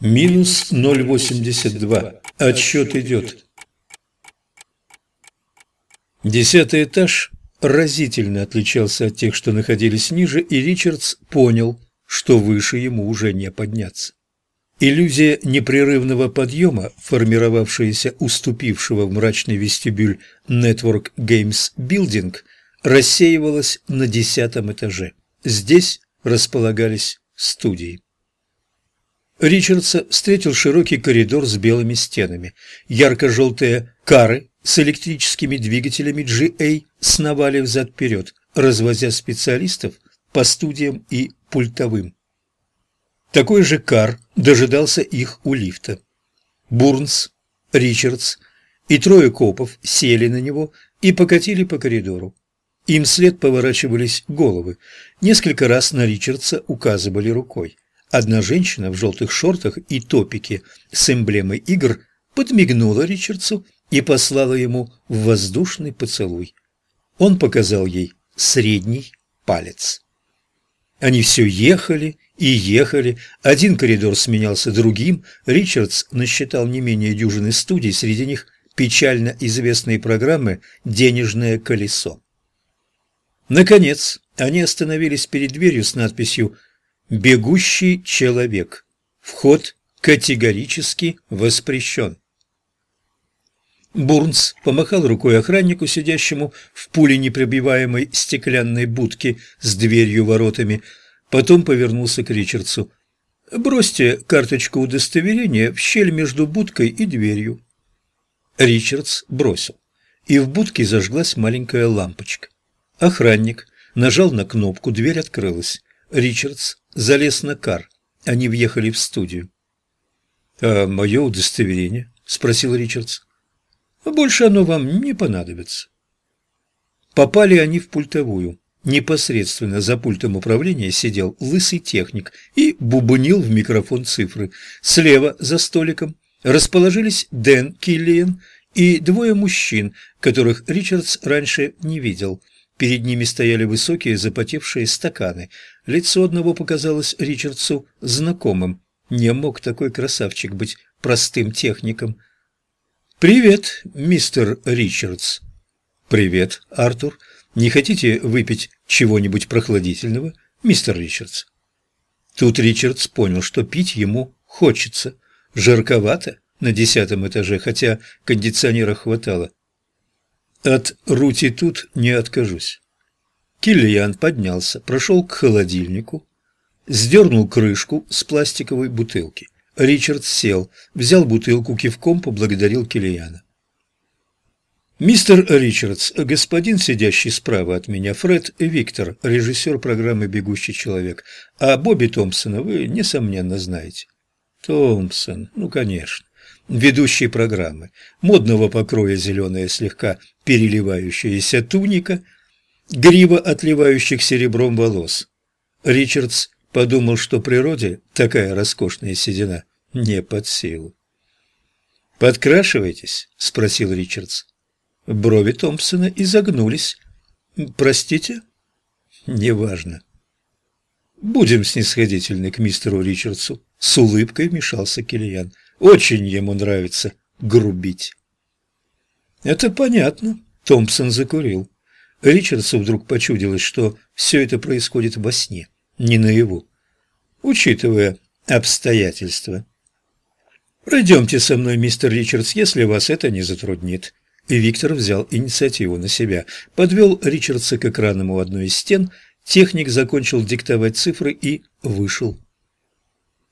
Минус 0,82. Отсчет идет. Десятый этаж разительно отличался от тех, что находились ниже, и Ричардс понял, что выше ему уже не подняться. Иллюзия непрерывного подъема, формировавшаяся уступившего в мрачный вестибюль Network Games Building, рассеивалась на десятом этаже. Здесь располагались студии. Ричардса встретил широкий коридор с белыми стенами. Ярко-желтые кары с электрическими двигателями GA сновали взад-вперед, развозя специалистов по студиям и пультовым. Такой же кар дожидался их у лифта. Бурнс, Ричардс и трое копов сели на него и покатили по коридору. Им след поворачивались головы. Несколько раз на Ричардса указывали рукой. Одна женщина в желтых шортах и топике с эмблемой игр подмигнула Ричардсу и послала ему воздушный поцелуй. Он показал ей средний палец. Они все ехали и ехали, один коридор сменялся другим, Ричардс насчитал не менее дюжины студий, среди них печально известные программы «Денежное колесо». Наконец, они остановились перед дверью с надписью Бегущий человек. Вход категорически воспрещен. Бурнс помахал рукой охраннику, сидящему в пуленепробиваемой стеклянной будке с дверью-воротами, потом повернулся к Ричардсу. «Бросьте карточку удостоверения в щель между будкой и дверью». Ричардс бросил, и в будке зажглась маленькая лампочка. Охранник нажал на кнопку, дверь открылась. Ричардс залез на кар. Они въехали в студию. «А мое удостоверение?» – спросил Ричардс. «Больше оно вам не понадобится». Попали они в пультовую. Непосредственно за пультом управления сидел лысый техник и бубнил в микрофон цифры. Слева, за столиком, расположились Дэн Киллиен и двое мужчин, которых Ричардс раньше не видел – Перед ними стояли высокие запотевшие стаканы. Лицо одного показалось Ричардсу знакомым. Не мог такой красавчик быть простым техником. «Привет, мистер Ричардс». «Привет, Артур. Не хотите выпить чего-нибудь прохладительного, мистер Ричардс?» Тут Ричардс понял, что пить ему хочется. Жарковато на десятом этаже, хотя кондиционера хватало. От рути тут не откажусь. Киллиан поднялся, прошел к холодильнику, сдернул крышку с пластиковой бутылки. Ричард сел, взял бутылку, кивком поблагодарил Киллиана. «Мистер Ричардс, господин, сидящий справа от меня, Фред Виктор, режиссер программы «Бегущий человек», а Бобби Томпсона вы, несомненно, знаете». «Томпсон, ну, конечно ведущей программы, модного покроя зеленая слегка переливающаяся туника, грива отливающих серебром волос. Ричардс подумал, что природе такая роскошная седина не под силу. «Подкрашиваетесь?» – спросил Ричардс. Брови Томпсона изогнулись. «Простите?» «Неважно». «Будем снисходительны к мистеру Ричардсу», – с улыбкой вмешался Киллиан. Очень ему нравится грубить. Это понятно. Томпсон закурил. Ричардсу вдруг почудилось, что все это происходит во сне, не наяву. Учитывая обстоятельства. «Пройдемте со мной, мистер Ричардс, если вас это не затруднит». И Виктор взял инициативу на себя, подвел Ричардса к экранам у одной из стен, техник закончил диктовать цифры и вышел.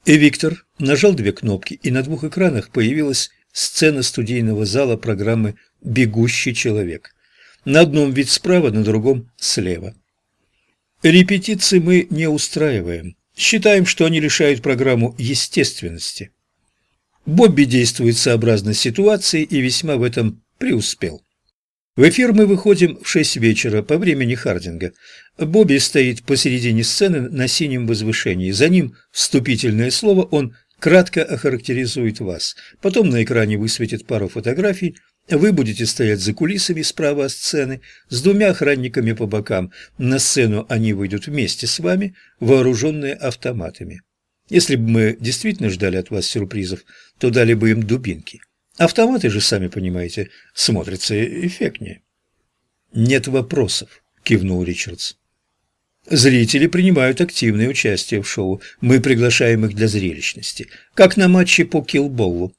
И Виктор нажал две кнопки, и на двух экранах появилась сцена студийного зала программы «Бегущий человек». На одном вид справа, на другом слева. Репетиции мы не устраиваем. Считаем, что они лишают программу естественности. Бобби действует сообразно ситуации и весьма в этом преуспел. В эфир мы выходим в шесть вечера по времени Хардинга. Бобби стоит посередине сцены на синем возвышении. За ним вступительное слово, он кратко охарактеризует вас. Потом на экране высветит пару фотографий. Вы будете стоять за кулисами справа от сцены с двумя охранниками по бокам. На сцену они выйдут вместе с вами, вооруженные автоматами. Если бы мы действительно ждали от вас сюрпризов, то дали бы им дубинки. Автоматы же, сами понимаете, смотрятся эффектнее. «Нет вопросов», — кивнул Ричардс. Зрители принимают активное участие в шоу. Мы приглашаем их для зрелищности, как на матче по киллболлу.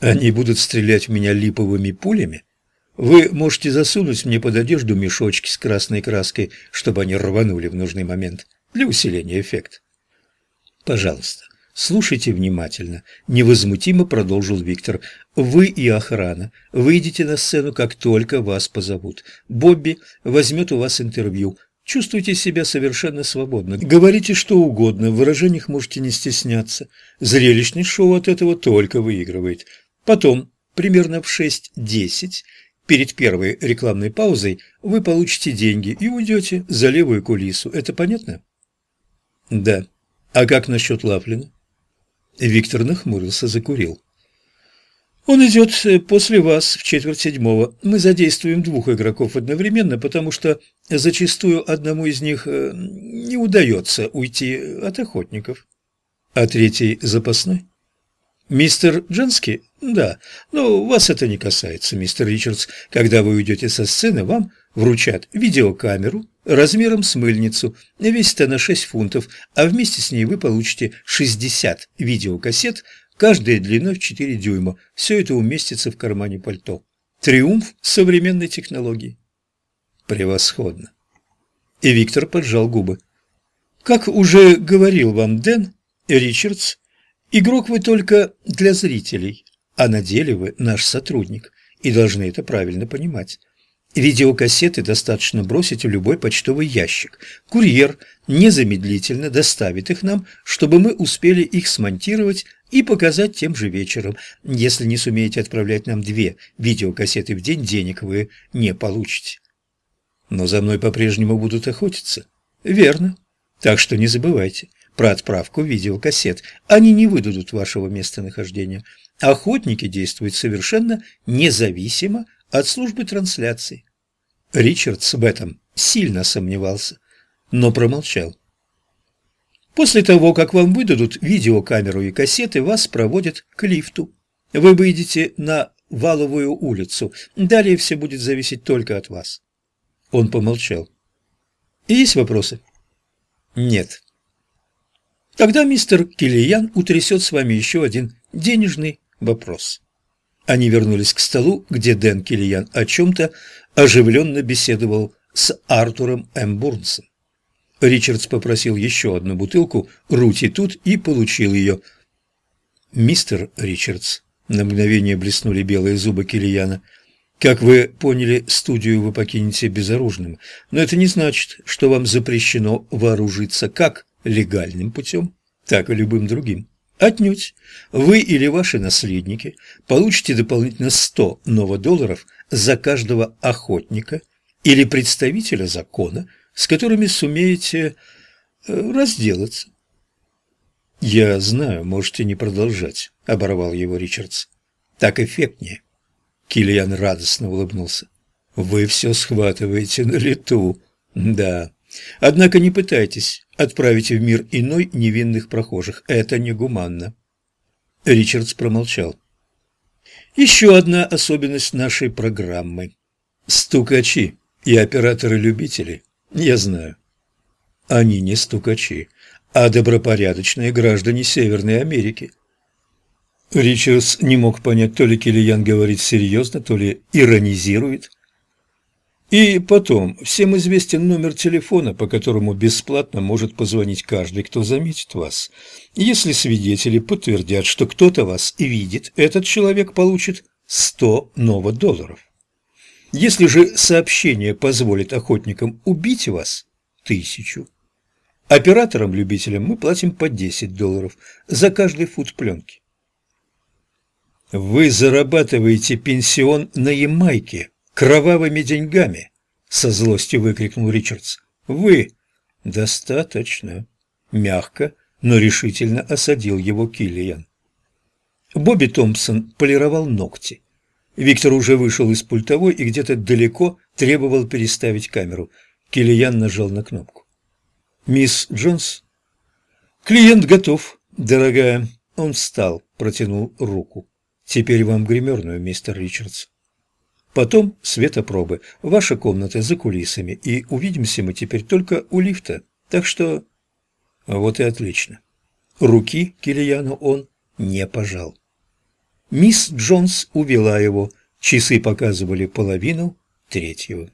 Они будут стрелять в меня липовыми пулями? Вы можете засунуть мне под одежду мешочки с красной краской, чтобы они рванули в нужный момент, для усиления эффекта. Пожалуйста, слушайте внимательно, невозмутимо продолжил Виктор. Вы и охрана выйдете на сцену, как только вас позовут. Бобби возьмет у вас интервью. Чувствуйте себя совершенно свободно. Говорите что угодно, в выражениях можете не стесняться. Зрелищный шоу от этого только выигрывает. Потом, примерно в 6-10, перед первой рекламной паузой, вы получите деньги и уйдете за левую кулису. Это понятно? Да. А как насчет Лафлина? Виктор нахмурился, закурил. Он идет э, после вас в четверть седьмого. Мы задействуем двух игроков одновременно, потому что зачастую одному из них э, не удается уйти от охотников. А третий запасной? Мистер Джанский? Да. Но вас это не касается, мистер Ричардс. Когда вы уйдете со сцены, вам вручат видеокамеру размером с мыльницу. Весит она 6 фунтов, а вместе с ней вы получите 60 видеокассет каждая длиной в 4 дюйма. Все это уместится в кармане пальто. Триумф современной технологии. Превосходно. И Виктор поджал губы. Как уже говорил вам Дэн, Ричардс, игрок вы только для зрителей, а на деле вы наш сотрудник и должны это правильно понимать. Видеокассеты достаточно бросить в любой почтовый ящик. Курьер незамедлительно доставит их нам, чтобы мы успели их смонтировать и показать тем же вечером. Если не сумеете отправлять нам две видеокассеты в день, денег вы не получите. Но за мной по-прежнему будут охотиться. Верно. Так что не забывайте про отправку видеокассет. Они не выдадут вашего местонахождения. Охотники действуют совершенно независимо от службы трансляции. Ричардс в этом сильно сомневался, но промолчал. После того, как вам выдадут видеокамеру и кассеты, вас проводят к лифту. Вы выйдете на Валовую улицу. Далее все будет зависеть только от вас. Он помолчал. Есть вопросы? Нет. Тогда мистер Киллиян утрясет с вами еще один денежный вопрос. Они вернулись к столу, где Дэн Киллиян о чем-то оживленно беседовал с Артуром М. Бурнсом. Ричардс попросил еще одну бутылку «Рути тут» и получил ее. «Мистер Ричардс», — на мгновение блеснули белые зубы Киллияна, — «как вы поняли, студию вы покинете безоружным, но это не значит, что вам запрещено вооружиться как легальным путем, так и любым другим. Отнюдь. Вы или ваши наследники получите дополнительно 100 новодолларов за каждого охотника или представителя закона, с которыми сумеете э, разделаться. «Я знаю, можете не продолжать», — оборвал его Ричардс. «Так эффектнее». Киллиан радостно улыбнулся. «Вы все схватываете на лету. Да. Однако не пытайтесь отправить в мир иной невинных прохожих. Это негуманно». Ричардс промолчал. «Еще одна особенность нашей программы. Стукачи и операторы-любители я знаю. Они не стукачи, а добропорядочные граждане Северной Америки. Ричардс не мог понять, то ли Киллиан говорит серьезно, то ли иронизирует. И потом, всем известен номер телефона, по которому бесплатно может позвонить каждый, кто заметит вас. Если свидетели подтвердят, что кто-то вас видит, этот человек получит 100 новых долларов. Если же сообщение позволит охотникам убить вас – тысячу. Операторам-любителям мы платим по 10 долларов за каждый фут пленки. Вы зарабатываете пенсион на Ямайке кровавыми деньгами, со злостью выкрикнул Ричардс. Вы достаточно мягко, но решительно осадил его Киллиан. Бобби Томпсон полировал ногти. Виктор уже вышел из пультовой и где-то далеко требовал переставить камеру. Киллиан нажал на кнопку. «Мисс Джонс?» «Клиент готов, дорогая». Он встал, протянул руку. «Теперь вам гримерную, мистер Ричардс». Потом светопробы. Ваша комната за кулисами, и увидимся мы теперь только у лифта. Так что... Вот и отлично. Руки Килияну он не пожал. Мисс Джонс увела его. Часы показывали половину третьего.